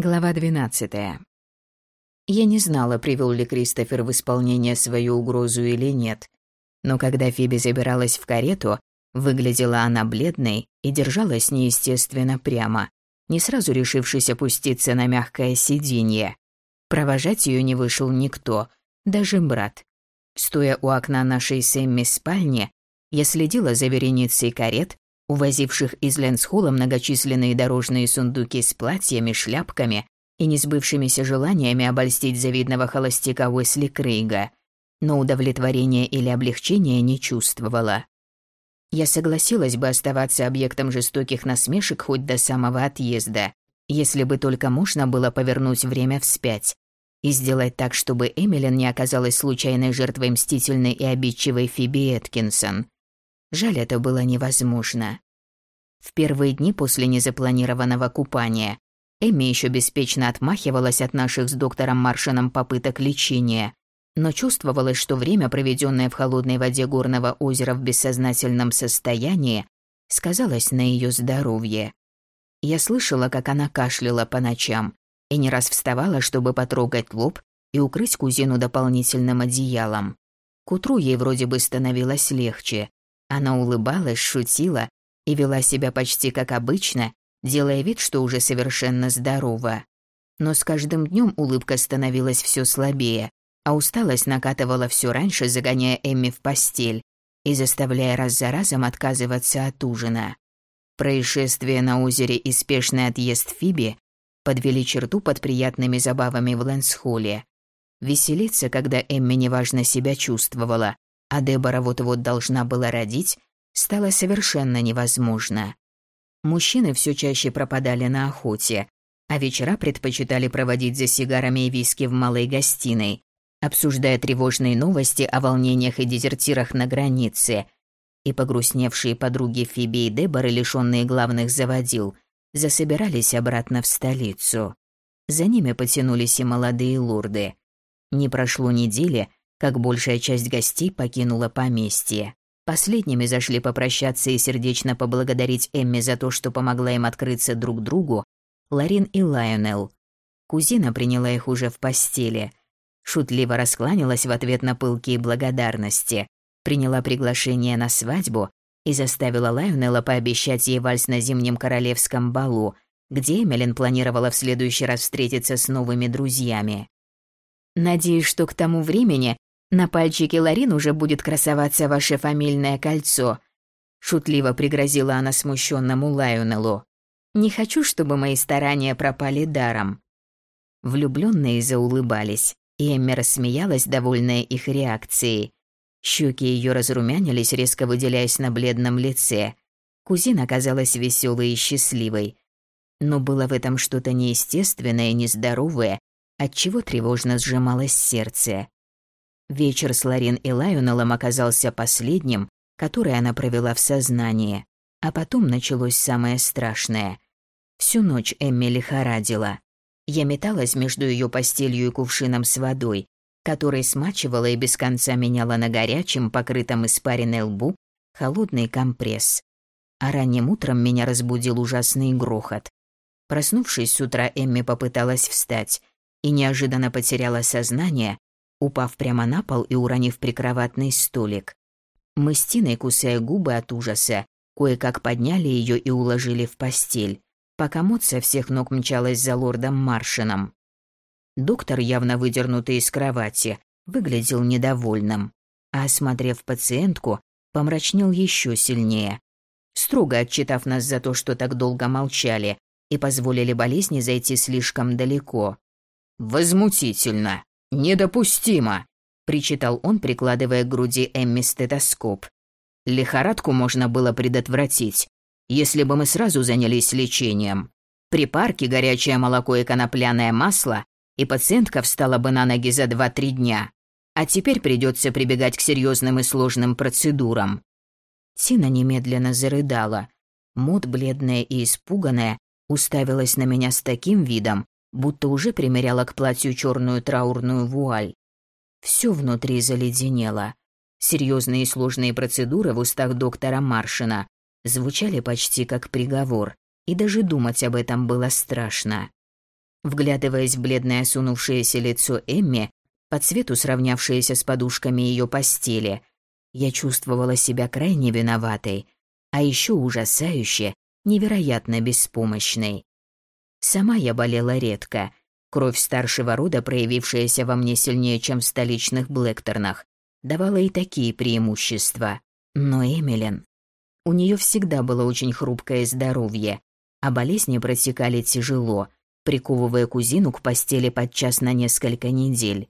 Глава 12. Я не знала, привел ли Кристофер в исполнение свою угрозу или нет, но когда Фиби забиралась в карету, выглядела она бледной и держалась неестественно прямо, не сразу решившись опуститься на мягкое сиденье. Провожать ее не вышел никто, даже брат. Стоя у окна нашей с Эмми спальни, я следила за вереницей карет, увозивших из Ленсхола многочисленные дорожные сундуки с платьями, шляпками и несбывшимися желаниями обольстить завидного холостяка Уэсли Крейга, но удовлетворения или облегчения не чувствовала. Я согласилась бы оставаться объектом жестоких насмешек хоть до самого отъезда, если бы только можно было повернуть время вспять и сделать так, чтобы Эмилин не оказалась случайной жертвой мстительной и обидчивой Фиби Эткинсон – Жаль, это было невозможно. В первые дни после незапланированного купания Эми еще беспечно отмахивалась от наших с доктором Маршином попыток лечения, но чувствовалось, что время, проведенное в холодной воде горного озера в бессознательном состоянии, сказалось на ее здоровье. Я слышала, как она кашляла по ночам и не раз вставала, чтобы потрогать лоб и укрыть кузину дополнительным одеялом. К утру ей вроде бы становилось легче, она улыбалась, шутила и вела себя почти как обычно, делая вид, что уже совершенно здорова. Но с каждым днем улыбка становилась все слабее, а усталость накатывала все раньше, загоняя Эмми в постель и заставляя раз за разом отказываться от ужина. Происшествие на озере и спешный отъезд Фиби подвели черту под приятными забавами в Лэнсхолле. Веселиться, когда Эмми неважно себя чувствовала, а Дебора вот-вот должна была родить, стало совершенно невозможно. Мужчины все чаще пропадали на охоте, а вечера предпочитали проводить за сигарами и виски в малой гостиной, обсуждая тревожные новости о волнениях и дезертирах на границе. И погрустневшие подруги Фиби и Деборы, лишенные главных заводил, засобирались обратно в столицу. За ними потянулись и молодые лорды. Не прошло недели, как большая часть гостей покинула поместье. Последними зашли попрощаться и сердечно поблагодарить Эмми за то, что помогла им открыться друг другу, Ларин и Лайонел. Кузина приняла их уже в постели. Шутливо раскланялась в ответ на пылкие благодарности, приняла приглашение на свадьбу и заставила Лайонела пообещать ей вальс на зимнем королевском балу, где Эмилин планировала в следующий раз встретиться с новыми друзьями. «Надеюсь, что к тому времени на пальчике Ларин уже будет красоваться ваше фамильное кольцо», шутливо пригрозила она смущенному Лайонеллу. «Не хочу, чтобы мои старания пропали даром». Влюбленные заулыбались, и Эмми рассмеялась, довольная их реакцией. Щеки ее разрумянились, резко выделяясь на бледном лице. Кузина оказалась веселой и счастливой. Но было в этом что-то неестественное, нездоровое, отчего тревожно сжималось сердце. Вечер с Ларин и Лайонеллом оказался последним, который она провела в сознании. А потом началось самое страшное. Всю ночь Эмми лихорадила. Я металась между ее постелью и кувшином с водой, который смачивала и без конца меняла на горячем, покрытом испаренной лбу, холодный компресс. А ранним утром меня разбудил ужасный грохот. Проснувшись с утра, Эмми попыталась встать и неожиданно потеряла сознание, упав прямо на пол и уронив прикроватный столик. Мы с Тиной, кусая губы от ужаса, кое-как подняли ее и уложили в постель, пока Мот со всех ног мчалась за лордом Маршином. Доктор, явно выдернутый из кровати, выглядел недовольным, а, осмотрев пациентку, помрачнел еще сильнее, строго отчитав нас за то, что так долго молчали и позволили болезни зайти слишком далеко. «Возмутительно!» «Недопустимо!» – причитал он, прикладывая к груди Эмми стетоскоп. «Лихорадку можно было предотвратить, если бы мы сразу занялись лечением. Припарки, горячее молоко и конопляное масло, и пациентка встала бы на ноги за 2-3 дня. А теперь придется прибегать к серьезным и сложным процедурам». Тина немедленно зарыдала. Мод, бледная и испуганная, уставилась на меня с таким видом, будто уже примеряла к платью черную траурную вуаль. Все внутри заледенело. Серьезные и сложные процедуры в устах доктора Маршина звучали почти как приговор, и даже думать об этом было страшно. Вглядываясь в бледное осунувшееся лицо Эмми, по цвету сравнявшееся с подушками ее постели, я чувствовала себя крайне виноватой, а еще ужасающе, невероятно беспомощной. Сама я болела редко. Кровь старшего рода, проявившаяся во мне сильнее, чем в столичных Блэкторнах, давала и такие преимущества. Но Эмилин... У нее всегда было очень хрупкое здоровье, а болезни протекали тяжело, приковывая кузину к постели подчас на несколько недель.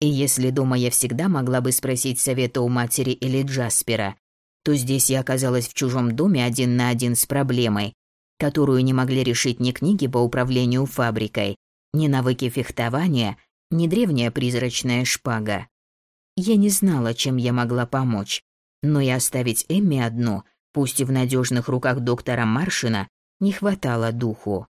И если дома я всегда могла бы спросить совета у матери или Джаспера, то здесь я оказалась в чужом доме один на один с проблемой, которую не могли решить ни книги по управлению фабрикой, ни навыки фехтования, ни древняя призрачная шпага. Я не знала, чем я могла помочь, но и оставить Эмми одну, пусть и в надежных руках доктора Маршина, не хватало духу.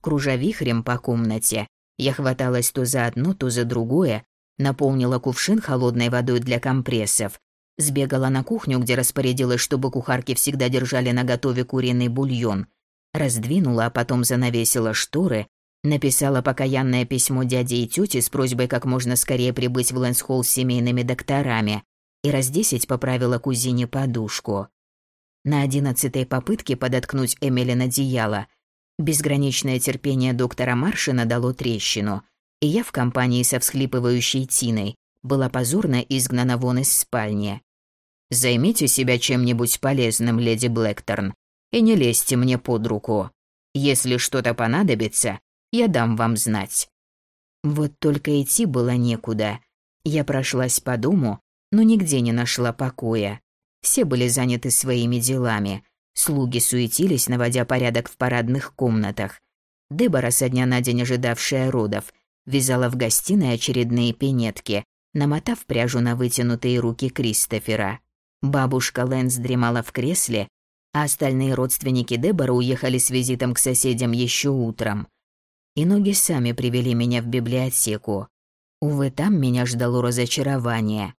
Кружа вихрем по комнате, я хваталась то за одно, то за другое, наполнила кувшин холодной водой для компрессов, сбегала на кухню, где распорядилась, чтобы кухарки всегда держали наготове куриный бульон, раздвинула, а потом занавесила шторы, написала покаянное письмо дяде и тете с просьбой как можно скорее прибыть в Лэнсхолл с семейными докторами и раз десять поправила кузине подушку. На одиннадцатой попытке подоткнуть Эмили одеяло безграничное терпение доктора Маршина дало трещину, и я в компании со всхлипывающей Тиной была позорно изгнана вон из спальни. «Займите себя чем-нибудь полезным, леди Блэкторн, и не лезьте мне под руку. Если что-то понадобится, я дам вам знать». Вот только идти было некуда. Я прошлась по дому, но нигде не нашла покоя. Все были заняты своими делами. Слуги суетились, наводя порядок в парадных комнатах. Дебора, со дня на день ожидавшая родов, вязала в гостиной очередные пинетки, намотав пряжу на вытянутые руки Кристофера. Бабушка Лэнс дремала в кресле, а остальные родственники Дебора уехали с визитом к соседям еще утром. И ноги сами привели меня в библиотеку. Увы, там меня ждало разочарование.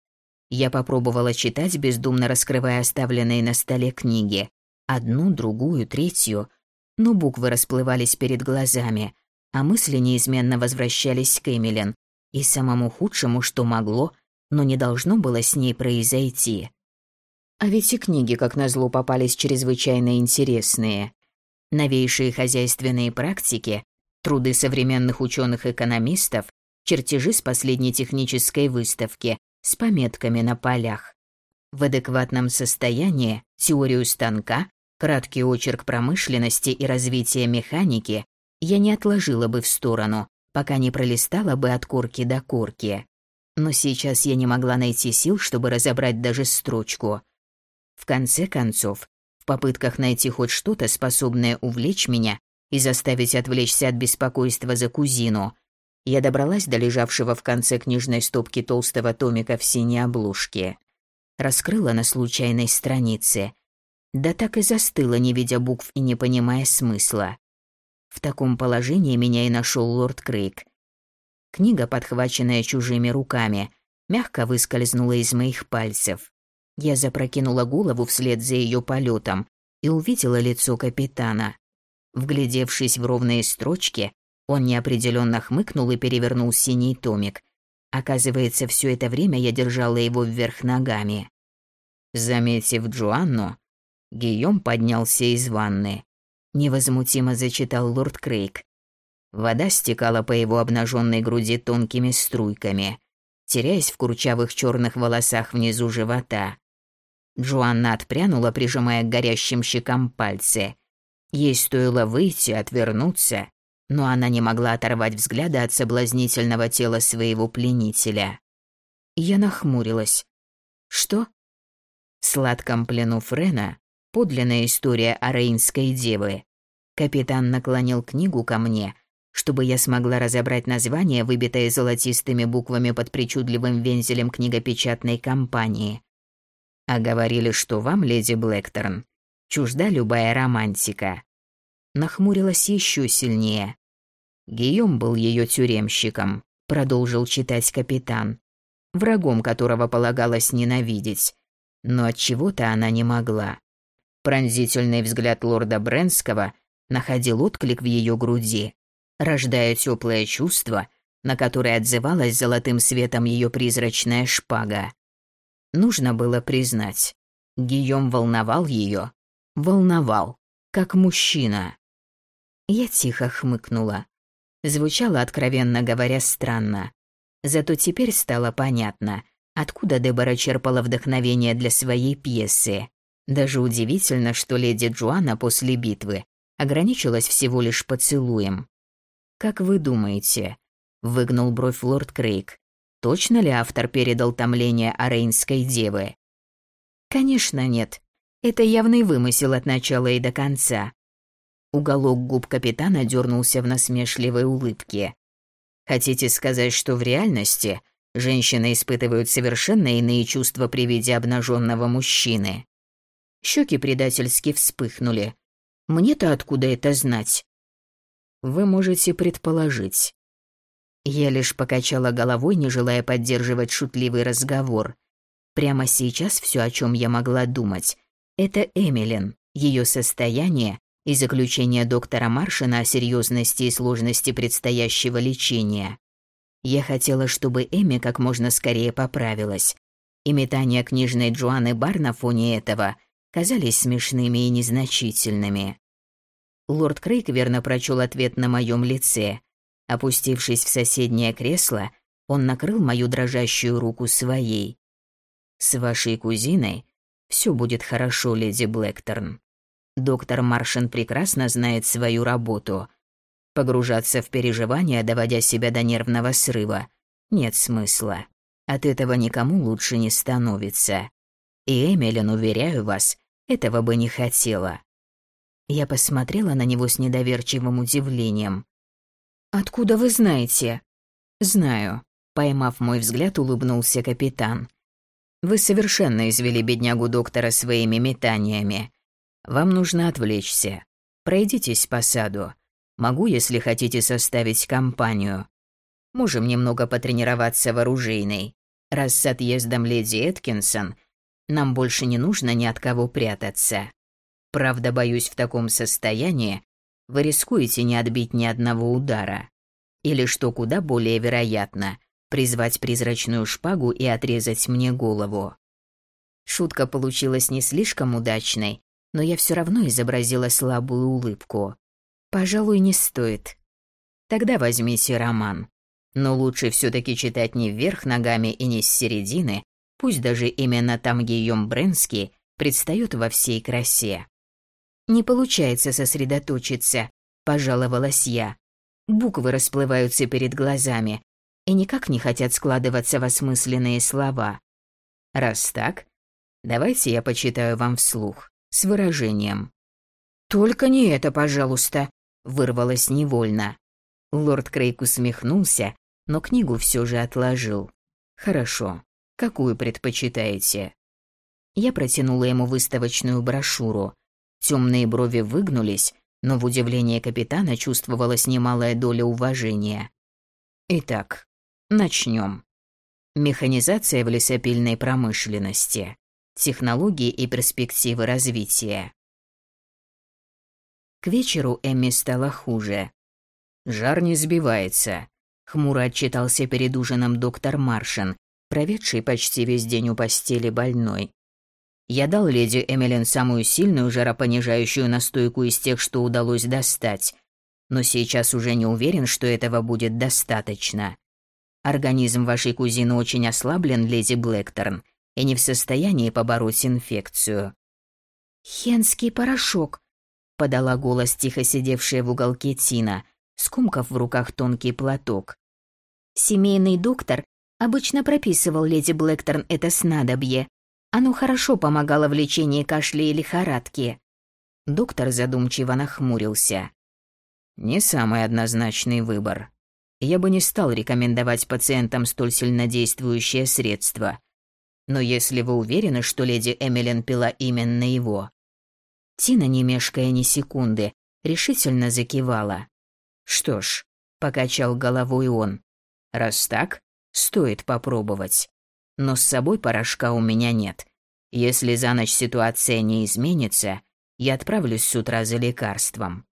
Я попробовала читать, бездумно раскрывая оставленные на столе книги. Одну, другую, третью. Но буквы расплывались перед глазами, а мысли неизменно возвращались к Эмилен и самому худшему, что могло, но не должно было с ней произойти. А ведь и книги, как назло, попались чрезвычайно интересные. Новейшие хозяйственные практики, труды современных ученых-экономистов, чертежи с последней технической выставки с пометками на полях. В адекватном состоянии теорию станка, краткий очерк промышленности и развития механики я не отложила бы в сторону, пока не пролистала бы от корки до корки. Но сейчас я не могла найти сил, чтобы разобрать даже строчку. В конце концов, в попытках найти хоть что-то, способное увлечь меня и заставить отвлечься от беспокойства за кузину, я добралась до лежавшего в конце книжной стопки толстого томика в синей обложке. Раскрыла на случайной странице. Да так и застыла, не видя букв и не понимая смысла. В таком положении меня и нашел лорд Крейг. Книга, подхваченная чужими руками, мягко выскользнула из моих пальцев. Я запрокинула голову вслед за ее полетом и увидела лицо капитана. Вглядевшись в ровные строчки, он неопределенно хмыкнул и перевернул синий томик. Оказывается, все это время я держала его вверх ногами. Заметив Джоанну, Гийом поднялся из ванны. Невозмутимо зачитал лорд Крейг. Вода стекала по его обнаженной груди тонкими струйками, теряясь в курчавых черных волосах внизу живота. Джоанна отпрянула, прижимая к горящим щекам пальцы. Ей стоило выйти, отвернуться, но она не могла оторвать взгляда от соблазнительного тела своего пленителя. Я нахмурилась. «Что?» В сладком плену Френа подлинная история о Рейнской девы. Капитан наклонил книгу ко мне, чтобы я смогла разобрать название, выбитое золотистыми буквами под причудливым вензелем книгопечатной компании. А говорили, что вам, леди Блэкторн, чужда любая романтика. Нахмурилась еще сильнее. Гийом был ее тюремщиком, продолжил читать капитан, врагом которого полагалось ненавидеть, но от чего-то она не могла. Пронзительный взгляд лорда Бренского находил отклик в ее груди. рождая теплое чувство, на которое отзывалась золотым светом ее призрачная шпага. Нужно было признать, Гийом волновал ее, волновал, как мужчина. Я тихо хмыкнула. Звучало, откровенно говоря, странно. Зато теперь стало понятно, откуда Дебора черпала вдохновение для своей пьесы. Даже удивительно, что леди Джоанна после битвы ограничилась всего лишь поцелуем. «Как вы думаете?» — выгнул бровь лорд Крейг. «Точно ли автор передал томление о рейнской девы?» «Конечно нет. Это явный вымысел от начала и до конца». Уголок губ капитана дернулся в насмешливой улыбке. «Хотите сказать, что в реальности женщины испытывают совершенно иные чувства при виде обнаженного мужчины?» Щеки предательски вспыхнули. Мне-то откуда это знать? Вы можете предположить. Я лишь покачала головой, не желая поддерживать шутливый разговор. Прямо сейчас все, о чем я могла думать, это Эмилин, ее состояние и заключение доктора Маршина о серьезности и сложности предстоящего лечения. Я хотела, чтобы Эми как можно скорее поправилась. И метание книжной Джоанны Бар на фоне этого – казались смешными и незначительными. Лорд Крейг верно прочел ответ на моем лице. Опустившись в соседнее кресло, он накрыл мою дрожащую руку своей. «С вашей кузиной все будет хорошо, леди Блэкторн. Доктор Маршин прекрасно знает свою работу. Погружаться в переживания, доводя себя до нервного срыва, нет смысла. От этого никому лучше не становится. И Эмилин, уверяю вас, этого бы не хотела. Я посмотрела на него с недоверчивым удивлением. «Откуда вы знаете?» «Знаю», — поймав мой взгляд, улыбнулся капитан. «Вы совершенно извели беднягу доктора своими метаниями. Вам нужно отвлечься. Пройдитесь по саду. Могу, если хотите, составить компанию. Можем немного потренироваться в оружейной. Раз с отъездом леди Эткинсон — нам больше не нужно ни от кого прятаться. Правда, боюсь, в таком состоянии вы рискуете не отбить ни одного удара. Или, что куда более вероятно, призвать призрачную шпагу и отрезать мне голову. Шутка получилась не слишком удачной, но я все равно изобразила слабую улыбку. Пожалуй, не стоит. Тогда возьмите роман. Но лучше все таки читать не вверх ногами и не с середины, Пусть даже именно там Гийом Бренский предстает во всей красе. «Не получается сосредоточиться», – пожаловалась я. Буквы расплываются перед глазами и никак не хотят складываться в осмысленные слова. Раз так, давайте я почитаю вам вслух, с выражением. «Только не это, пожалуйста», – вырвалось невольно. Лорд Крейг усмехнулся, но книгу все же отложил. «Хорошо. Какую предпочитаете?» Я протянула ему выставочную брошюру. Темные брови выгнулись, но в удивлении капитана чувствовалась немалая доля уважения. Итак, начнем. Механизация в лесопильной промышленности. Технологии и перспективы развития. К вечеру Эмми стало хуже. «Жар не сбивается», — хмуро отчитался перед ужином доктор Маршин, проведший почти весь день у постели больной. Я дал леди Эмилин самую сильную жаропонижающую настойку из тех, что удалось достать, но сейчас уже не уверен, что этого будет достаточно. Организм вашей кузины очень ослаблен, леди Блэкторн, и не в состоянии побороть инфекцию. «Хенский порошок», — подала голос тихо сидевшая в уголке Тина, скумкав в руках тонкий платок. «Семейный доктор Обычно прописывал леди Блэкторн это снадобье. Оно хорошо помогало в лечении кашля и лихорадки. Доктор задумчиво нахмурился. Не самый однозначный выбор. Я бы не стал рекомендовать пациентам столь сильнодействующее средство. Но если вы уверены, что леди Эмилин пила именно его... Тина, не мешкая ни секунды, решительно закивала. Что ж, покачал головой он. Раз так, Стоит попробовать. Но с собой порошка у меня нет. Если за ночь ситуация не изменится, я отправлюсь с утра за лекарством.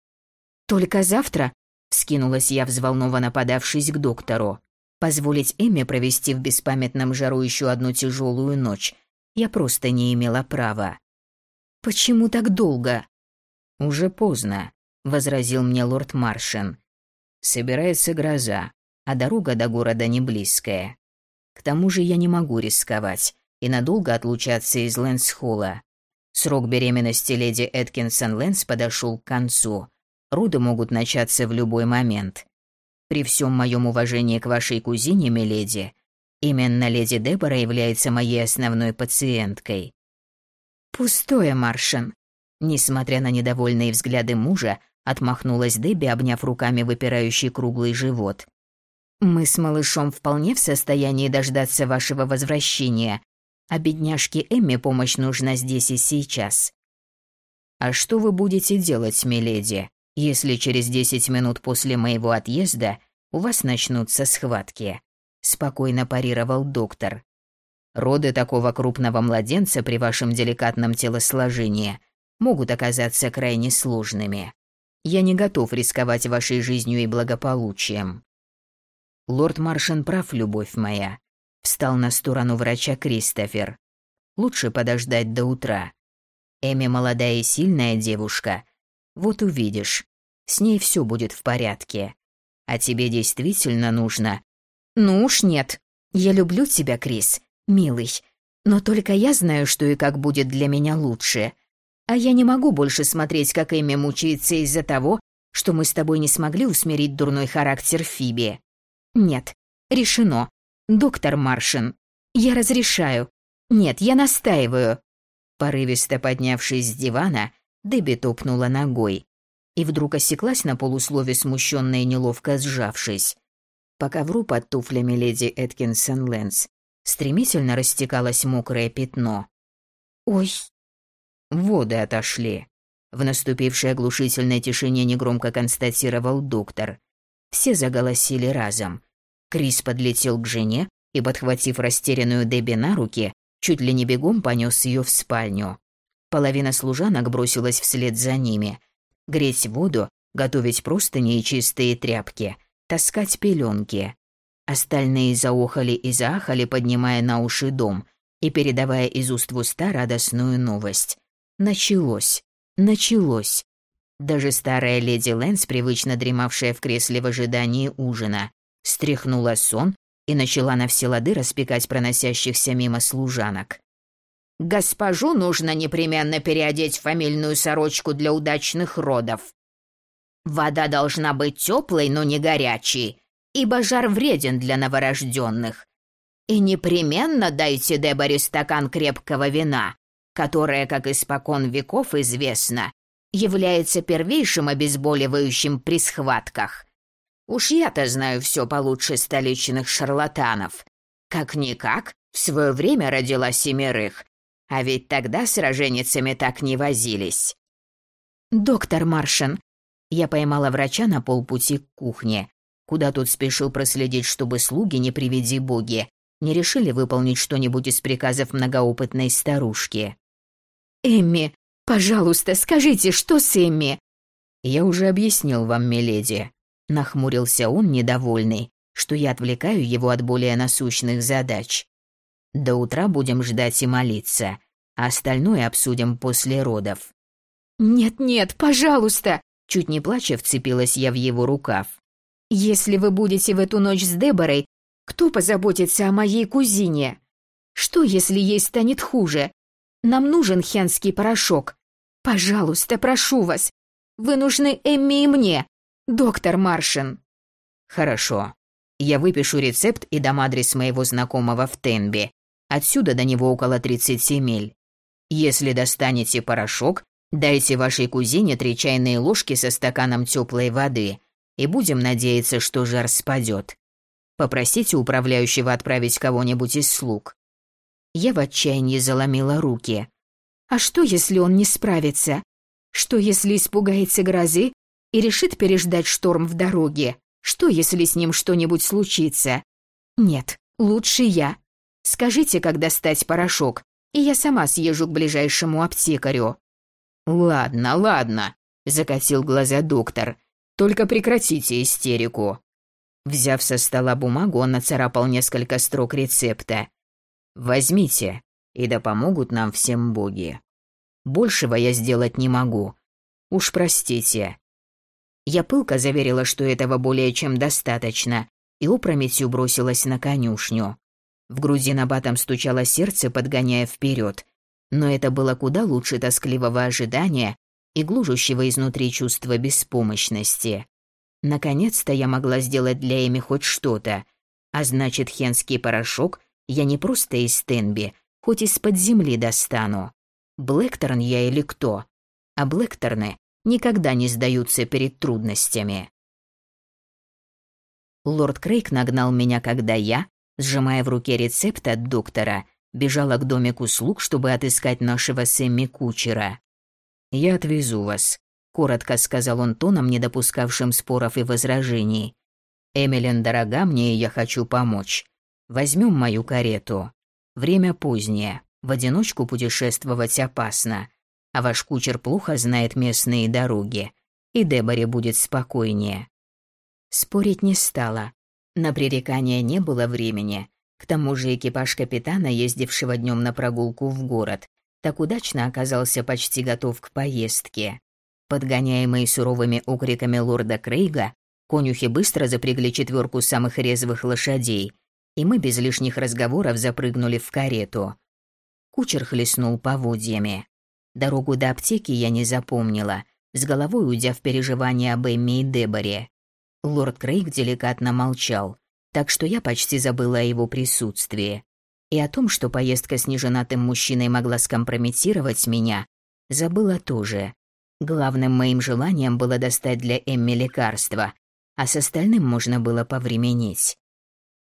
Только завтра? вскинула Вскинулась я, взволнованно подавшись к доктору. Позволить Эмме провести в беспамятном жару еще одну тяжелую ночь я просто не имела права. «Почему так долго?» «Уже поздно», — возразил мне лорд Маршин. «Собирается гроза, а дорога до города не близкая. К тому же я не могу рисковать и надолго отлучаться из Лэнсхолла. Срок беременности леди Эткинсон Лэнс подошел к концу. Роды могут начаться в любой момент. При всем моем уважении к вашей кузине, миледи, именно леди Дебора является моей основной пациенткой. Пустое, Маршин. Несмотря на недовольные взгляды мужа, отмахнулась Дебби, обняв руками выпирающий круглый живот. Мы с малышом вполне в состоянии дождаться вашего возвращения, а бедняжке Эмме помощь нужна здесь и сейчас. А что вы будете делать, миледи, если через десять минут после моего отъезда у вас начнутся схватки? спокойно парировал доктор. Роды такого крупного младенца при вашем деликатном телосложении могут оказаться крайне сложными. Я не готов рисковать вашей жизнью и благополучием. Лорд Маршин прав, любовь моя. Встал на сторону врача Кристофер. Лучше подождать до утра. Эми молодая и сильная девушка. Вот увидишь. С ней все будет в порядке. А тебе действительно нужно... Ну уж нет. Я люблю тебя, Крис, милый. Но только я знаю, что и как будет для меня лучше. А я не могу больше смотреть, как Эми мучается из-за того, что мы с тобой не смогли усмирить дурной характер Фиби. Нет, решено. Доктор Маршин, я разрешаю. Нет, я настаиваю. Порывисто поднявшись с дивана, Дебби топнула ногой и вдруг осеклась на полуслове, смущенная и неловко сжавшись. По ковру под туфлями леди Эткинсон Лэнс стремительно растекалось мокрое пятно. «Ой!» Воды отошли. В наступившей оглушительной тишине негромко констатировал доктор. Все заголосили разом. Крис подлетел к жене и, подхватив растерянную Дебби на руки, чуть ли не бегом понес ее в спальню. Половина служанок бросилась вслед за ними. Греть воду, готовить простыни и чистые тряпки, таскать пеленки. Остальные заохали и заахали, поднимая на уши дом и передавая из уст в уста радостную новость. Началось. Началось. Даже старая леди Лэнс, привычно дремавшая в кресле в ожидании ужина, стряхнула сон и начала на все лады распекать проносящихся мимо служанок. «Госпожу нужно непременно переодеть фамильную сорочку для удачных родов. Вода должна быть теплой, но не горячей, ибо жар вреден для новорожденных. И непременно дайте Деборе стакан крепкого вина, которое, как испокон веков известно, является первейшим обезболивающим при схватках. Уж я-то знаю все получше столичных шарлатанов. Как-никак, в свое время родила семерых, а ведь тогда с роженицами так не возились. «Доктор Маршин», я поймала врача на полпути к кухне, куда тут спешил проследить, чтобы слуги, не приведи боги, не решили выполнить что-нибудь из приказов многоопытной старушки. «Эмми, Пожалуйста, скажите, что с Эмми?» «Я уже объяснил вам, миледи». Нахмурился он, недовольный, что я отвлекаю его от более насущных задач. До утра будем ждать и молиться, а остальное обсудим после родов. «Нет-нет, пожалуйста!» Чуть не плача вцепилась я в его рукав. «Если вы будете в эту ночь с Деборой, кто позаботится о моей кузине? Что, если ей станет хуже? Нам нужен хенский порошок. Пожалуйста, прошу вас. Вы нужны Эмми и мне, доктор Маршин». «Хорошо. Я выпишу рецепт и дам адрес моего знакомого в Тенби. Отсюда до него около 30 миль. Если достанете порошок, дайте вашей кузине три чайные ложки со стаканом теплой воды, и будем надеяться, что жар спадет. Попросите управляющего отправить кого-нибудь из слуг. Я в отчаянии заломила руки. А что, если он не справится? Что, если испугается грозы и решит переждать шторм в дороге? Что, если с ним что-нибудь случится? Нет, лучше я. Скажите, как достать порошок, и я сама съезжу к ближайшему аптекарю. Ладно, ладно, закатил глаза доктор. Только прекратите истерику». Взяв со стола бумагу, он нацарапал несколько строк рецепта. «Возьмите, и да помогут нам всем боги. Большего я сделать не могу. Уж простите». Я пылко заверила, что этого более чем достаточно, и опрометью бросилась на конюшню. В груди набатом стучало сердце, подгоняя вперед, но это было куда лучше тоскливого ожидания и глужущего изнутри чувства беспомощности. Наконец-то я могла сделать для Эми хоть что-то, а значит, хенский порошок я не просто из Тенби, хоть из-под земли достану. Блэкторн я или кто? А Блэкторны никогда не сдаются перед трудностями. Лорд Крейг нагнал меня, когда я, сжимая в руке рецепт от доктора, бежала к домику слуг, чтобы отыскать нашего Сэмми кучера. «Я отвезу вас», — коротко сказал он тоном, не допускавшим споров и возражений. «Эмилин дорога мне, и я хочу помочь. Возьмем мою карету. Время позднее, в одиночку путешествовать опасно, а ваш кучер плохо знает местные дороги, и Деборе будет спокойнее». Спорить не стала. На пререкания не было времени. К тому же экипаж капитана, ездившего днем на прогулку в город, так удачно оказался почти готов к поездке. Подгоняемые суровыми окриками лорда Крейга, конюхи быстро запрягли четверку самых резвых лошадей, и мы без лишних разговоров запрыгнули в карету. Кучер хлестнул поводьями. Дорогу до аптеки я не запомнила, с головой уйдя в переживания об Эмми и Деборе. Лорд Крейг деликатно молчал, так что я почти забыла о его присутствии. И о том, что поездка с неженатым мужчиной могла скомпрометировать меня, забыла тоже. Главным моим желанием было достать для Эмми лекарства, а с остальным можно было повременить.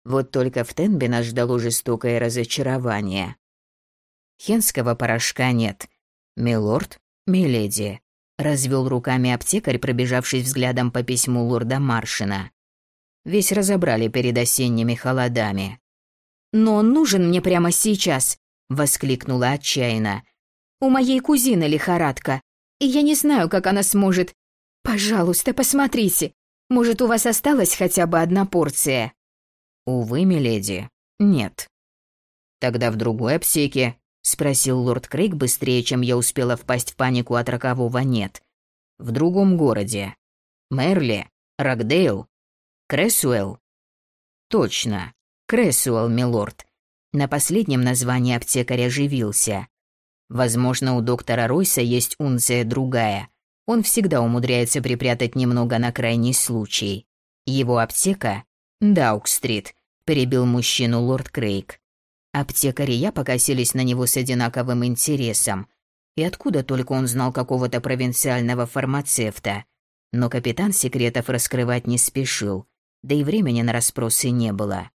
Вот только в Тенбе нас ждало жестокое разочарование. Хенского порошка нет. Милорд, миледи, развел руками аптекарь, пробежавшись взглядом по письму лорда Маршина. Весь разобрали перед осенними холодами. «Но он нужен мне прямо сейчас», — воскликнула отчаянно. «У моей кузины лихорадка, и я не знаю, как она сможет. Пожалуйста, посмотрите. Может, у вас осталась хотя бы одна порция?» «Увы, миледи, нет». «Тогда в другой аптеке», — спросил лорд Крейг быстрее, чем я успела впасть в панику от рокового «нет». «В другом городе. Мерли? Рокдейл? Крэсуэлл?» «Точно. Крэсуэлл, милорд». На последнем названии аптекаря оживился. Возможно, у доктора Ройса есть унция другая. Он всегда умудряется припрятать немного на крайний случай. Его аптека — Даук-стрит, перебил мужчину лорд Крейг. Аптекари я покосились на него с одинаковым интересом. И откуда только он знал какого-то провинциального фармацевта. Но капитан секретов раскрывать не спешил, да и времени на расспросы не было.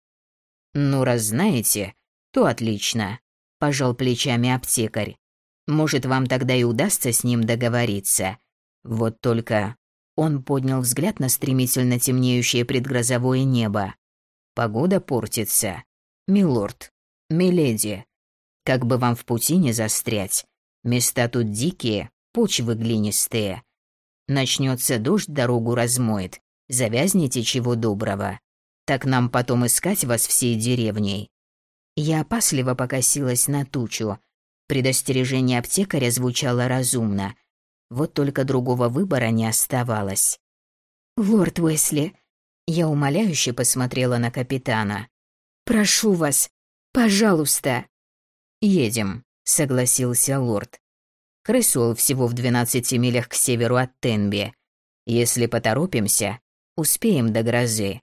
«Ну, раз знаете, то отлично», – пожал плечами аптекарь. «Может, вам тогда и удастся с ним договориться. Вот только...» Он поднял взгляд на стремительно темнеющее предгрозовое небо. «Погода портится. Милорд, «Миледи, как бы вам в пути не застрять. Места тут дикие, почвы глинистые. Начнется дождь, дорогу размоет. Завязнете чего доброго. Так нам потом искать вас всей деревней». Я опасливо покосилась на тучу. Предостережение аптекаря звучало разумно. Вот только другого выбора не оставалось. «Лорд Уэсли», я умоляюще посмотрела на капитана. «Прошу вас, Пожалуйста. Едем, согласился лорд. Крысол всего в 12 милях к северу от Тенби. Если поторопимся, успеем до грозы.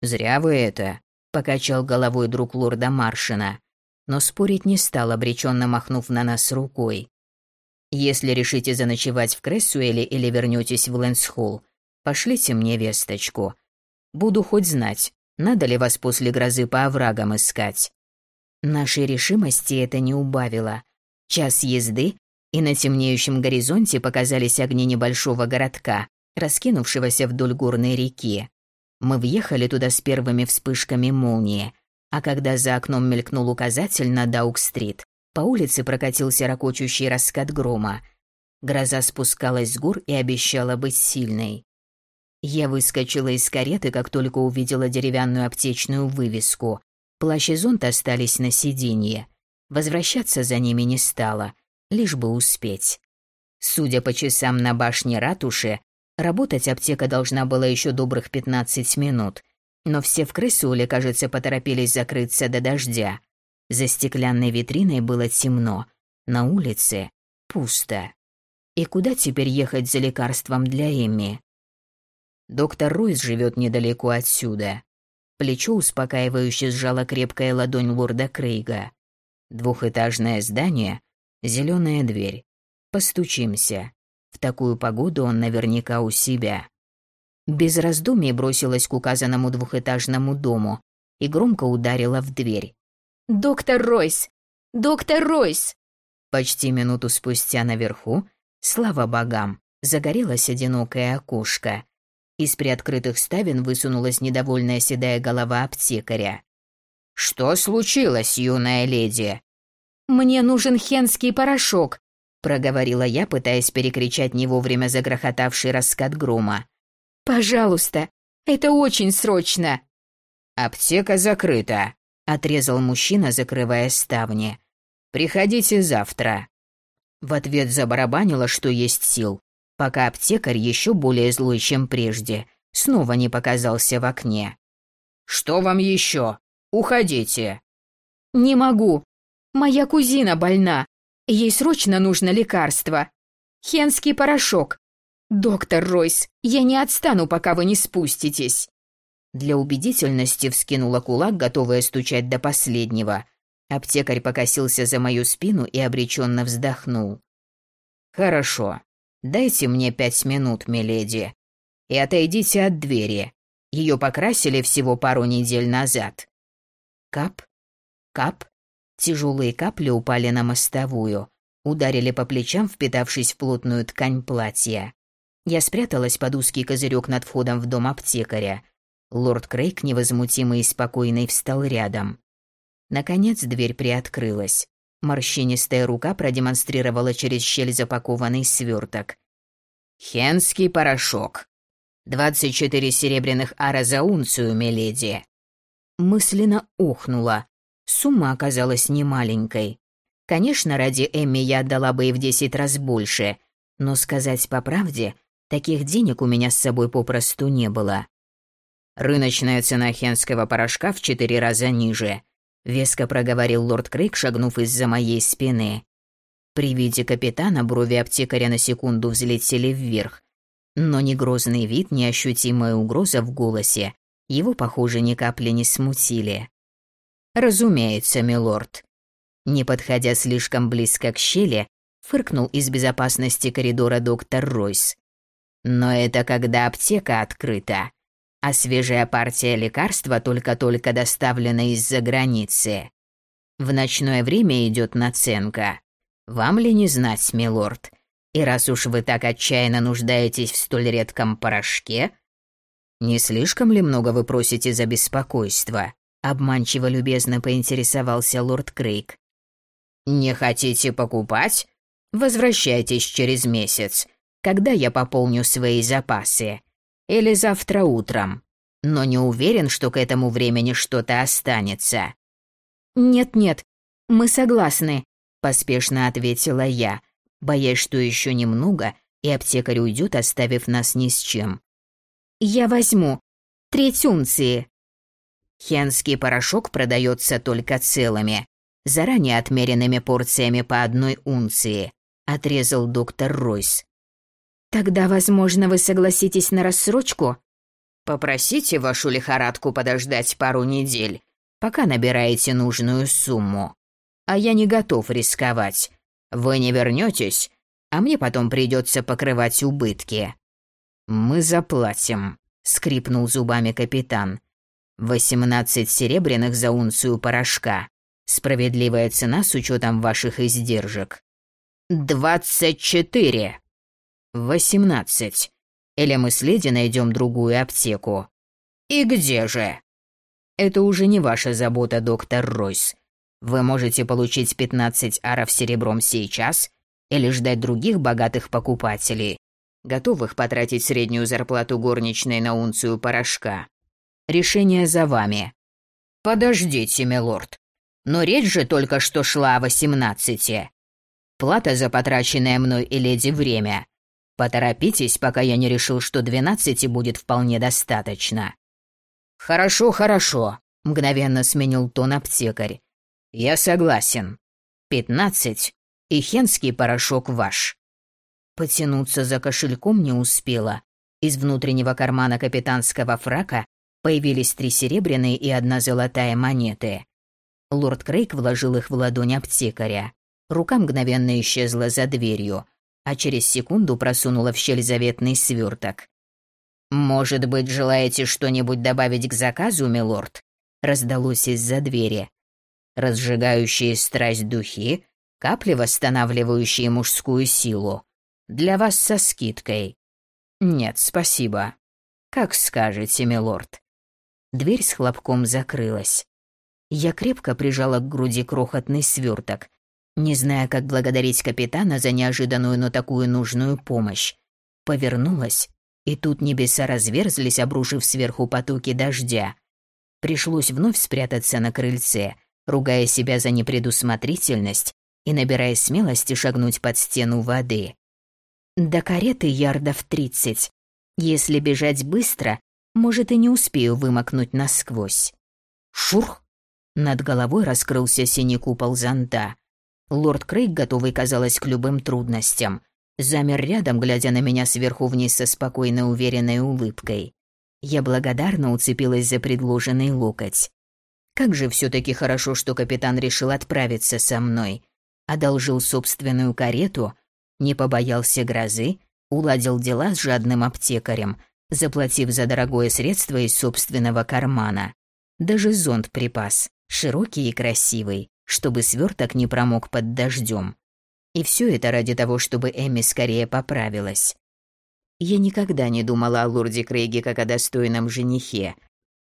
Зря вы это, покачал головой друг лорда Маршина, но спорить не стал, обреченно махнув на нас рукой. Если решите заночевать в Крессуэле или вернетесь в Лэнсхолл, пошлите мне весточку. Буду хоть знать, надо ли вас после грозы по оврагам искать. Нашей решимости это не убавило. Час езды, и на темнеющем горизонте показались огни небольшого городка, раскинувшегося вдоль горной реки. Мы въехали туда с первыми вспышками молнии, а когда за окном мелькнул указатель на Даук-стрит, по улице прокатился ракочущий раскат грома. Гроза спускалась с гор и обещала быть сильной. Я выскочила из кареты, как только увидела деревянную аптечную вывеску. Плащ и зонт остались на сиденье. Возвращаться за ними не стала, лишь бы успеть. Судя по часам на башне ратуши, работать аптека должна была еще добрых 15 минут, но все в Крысуле, кажется, поторопились закрыться до дождя. За стеклянной витриной было темно, на улице пусто. И куда теперь ехать за лекарством для Эми? Доктор Ройс живет недалеко отсюда. Плечо успокаивающе сжала крепкая ладонь лорда Крейга. Двухэтажное здание, зеленая дверь. Постучимся. В такую погоду он наверняка у себя. Без раздумий бросилась к указанному двухэтажному дому и громко ударила в дверь. «Доктор Ройс! Доктор Ройс!» Почти минуту спустя наверху Слава богам, загорелось одинокое окошко. Из приоткрытых ставен высунулась недовольная седая голова аптекаря. «Что случилось, юная леди?» «Мне нужен хенский порошок», — проговорила я, пытаясь перекричать не вовремя загрохотавший раскат грома. «Пожалуйста, это очень срочно!» «Аптека закрыта», — отрезал мужчина, закрывая ставни. «Приходите завтра». В ответ забарабанило, что есть сил, пока аптекарь, еще более злой, чем прежде, снова не показался в окне. «Что вам еще? Уходите!» «Не могу. Моя кузина больна. Ей срочно нужно лекарство. Хенский порошок. Доктор Ройс, я не отстану, пока вы не спуститесь». Для убедительности вскинула кулак, готовая стучать до последнего – Аптекарь покосился за мою спину и обреченно вздохнул. «Хорошо. Дайте мне пять минут, миледи. И отойдите от двери. Ее покрасили всего пару недель назад». Кап, кап. Тяжелые капли упали на мостовую, ударили по плечам, впитавшись в плотную ткань платья. Я спряталась под узкий козырек над входом в дом аптекаря. Лорд Крейг, невозмутимый и спокойный, встал рядом. Наконец дверь приоткрылась. Морщинистая рука продемонстрировала через щель запакованный сверток. «Хенский порошок. Двадцать четыре серебряных ара за унцию, миледи». Мысленно охнула. Сумма оказалась немаленькой. Конечно, ради Эмми я отдала бы и в десять раз больше, но сказать по правде, таких денег у меня с собой попросту не было. Рыночная цена хенского порошка в четыре раза ниже веско проговорил лорд Крейг, шагнув из-за моей спины. При виде капитана брови аптекаря на секунду взлетели вверх, но ни грозный вид, ни ощутимая угроза в голосе его, похоже, ни капли не смутили. «Разумеется, милорд». Не подходя слишком близко к щели, фыркнул из безопасности коридора доктор Ройс. «Но это когда аптека открыта а свежая партия лекарства только-только доставлена из-за границы. В ночное время идет наценка. Вам ли не знать, милорд? И раз уж вы так отчаянно нуждаетесь в столь редком порошке, не слишком ли много вы просите за беспокойство? Обманчиво любезно поинтересовался лорд Крейг. Не хотите покупать? Возвращайтесь через месяц, когда я пополню свои запасы. Или завтра утром. Но не уверен, что к этому времени что-то останется. Нет-нет, мы согласны, поспешно ответила я, боясь, что еще немного, и аптекарь уйдет, оставив нас ни с чем. Я возьму треть унции. Хенский порошок продается только целыми, заранее отмеренными порциями по одной унции, отрезал доктор Ройс. Тогда, возможно, вы согласитесь на рассрочку? Попросите вашу лихорадку подождать пару недель, пока набираете нужную сумму. А я не готов рисковать. Вы не вернетесь, а мне потом придется покрывать убытки. Мы заплатим, скрипнул зубами капитан. Восемнадцать серебряных за унцию порошка. Справедливая цена с учетом ваших издержек. Двадцать четыре. «Восемнадцать. Или мы с леди найдем другую аптеку». «И где же?» «Это уже не ваша забота, доктор Ройс. Вы можете получить пятнадцать аров серебром сейчас или ждать других богатых покупателей. готовых потратить среднюю зарплату горничной на унцию порошка. Решение за вами. Подождите, милорд. Но речь же только что шла о восемнадцати. Плата за потраченное мной и леди время. Поторопитесь, пока я не решил, что двенадцати будет вполне достаточно. Хорошо, хорошо, мгновенно сменил тон аптекарь. Я согласен. Пятнадцать, и хенский порошок ваш. Потянуться за кошельком не успела. Из внутреннего кармана капитанского фрака появились три серебряные и одна золотая монеты. Лорд Крейг вложил их в ладонь аптекаря. Рука мгновенно исчезла за дверью, а через секунду просунула в щель заветный сверток. «Может быть, желаете что-нибудь добавить к заказу, милорд?» раздалось из-за двери. «Разжигающие страсть духи, капли, восстанавливающие мужскую силу, для вас со скидкой. Нет, спасибо. Как скажете, милорд. Дверь с хлопком закрылась. Я крепко прижала к груди крохотный сверток, не зная, как благодарить капитана за неожиданную, но такую нужную помощь. Повернулась, и тут небеса разверзлись, обрушив сверху потоки дождя. Пришлось вновь спрятаться на крыльце, ругая себя за непредусмотрительность и набирая смелости шагнуть под стену воды. До кареты ярдов тридцать. Если бежать быстро, может и не успею вымокнуть насквозь. Шурх! Над головой раскрылся синий купол зонта. Лорд Крейг, готовый, казалось, к любым трудностям, замер рядом, глядя на меня сверху вниз со спокойно уверенной улыбкой. Я благодарно уцепилась за предложенный локоть. Как же все таки хорошо, что капитан решил отправиться со мной. Одолжил собственную карету — не побоялся грозы, уладил дела с жадным аптекарем, заплатив за дорогое средство из собственного кармана. Даже зонт припас, широкий и красивый, чтобы сверток не промок под дождем. И все это ради того, чтобы Эми скорее поправилась. Я никогда не думала о лорде Крейге как о достойном женихе,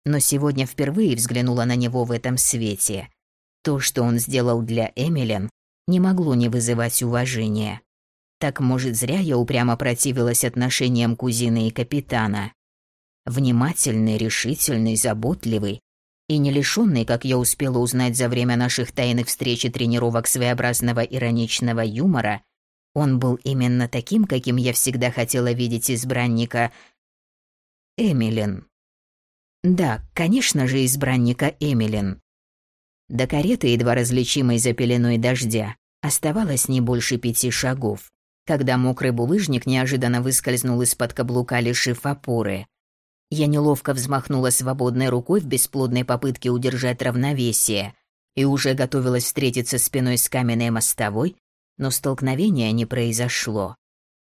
но сегодня впервые взглянула на него в этом свете. То, что он сделал для Эмилен, не могло не вызывать уважения. Так, может, зря я упрямо противилась отношениям кузины и капитана. Внимательный, решительный, заботливый и не лишённый, как я успела узнать за время наших тайных встреч и тренировок своеобразного ироничного юмора, он был именно таким, каким я всегда хотела видеть избранника Эмилин. Да, конечно же, избранника Эмилин. До кареты, едва различимой за пеленой дождя, оставалось не больше пяти шагов когда мокрый булыжник неожиданно выскользнул из-под каблука, лишив опоры. Я неловко взмахнула свободной рукой в бесплодной попытке удержать равновесие и уже готовилась встретиться спиной с каменной мостовой, но столкновения не произошло.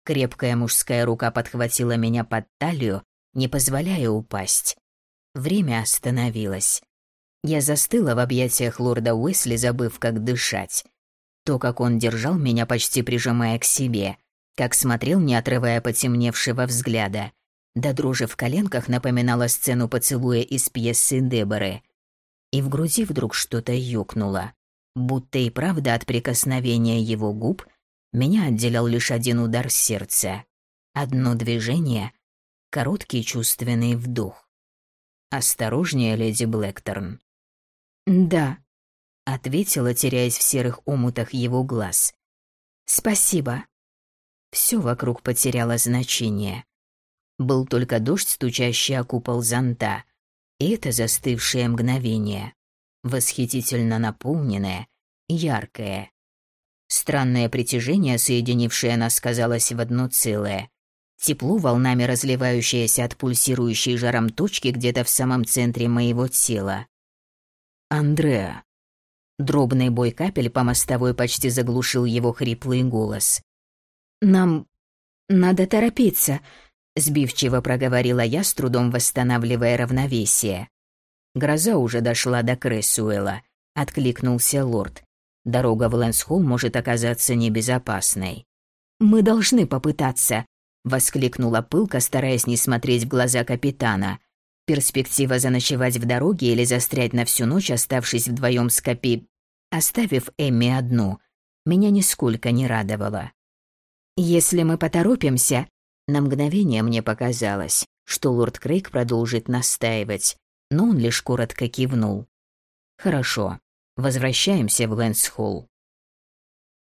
Крепкая мужская рука подхватила меня под талию, не позволяя упасть. Время остановилось. Я застыла в объятиях лорда Уэсли, забыв, как дышать. То, как он держал меня, почти прижимая к себе, как смотрел, не отрывая потемневшего взгляда, да дрожи в коленках напоминала сцену поцелуя из пьесы Деборы. И в груди вдруг что-то ёкнуло, будто и правда от прикосновения его губ меня отделял лишь один удар сердца, одно движение, короткий чувственный вдох. «Осторожнее, леди Блэкторн». «Да», ответила, теряясь в серых омутах его глаз. Спасибо. Все вокруг потеряло значение. Был только дождь, стучащий о купол зонта, и это застывшее мгновение, восхитительно наполненное, яркое. Странное притяжение, соединившее нас, казалось в одно целое. Тепло, волнами разливающееся от пульсирующей жаром точки где-то в самом центре моего тела. «Андреа», Дробный бой капель по мостовой почти заглушил его хриплый голос. «Нам надо торопиться», — сбивчиво проговорила я, с трудом восстанавливая равновесие. Гроза уже дошла до Крессуэла, откликнулся лорд. Дорога в Лэнсхолл может оказаться небезопасной. «Мы должны попытаться», — воскликнула пылка, стараясь не смотреть в глаза капитана. Перспектива заночевать в дороге или застрять на всю ночь, оставшись вдвоем с Капи, оставив Эмми одну, меня нисколько не радовало. «Если мы поторопимся, На мгновение мне показалось, что лорд Крейг продолжит настаивать, но он лишь коротко кивнул. «Хорошо, возвращаемся в Лэнс-Холл».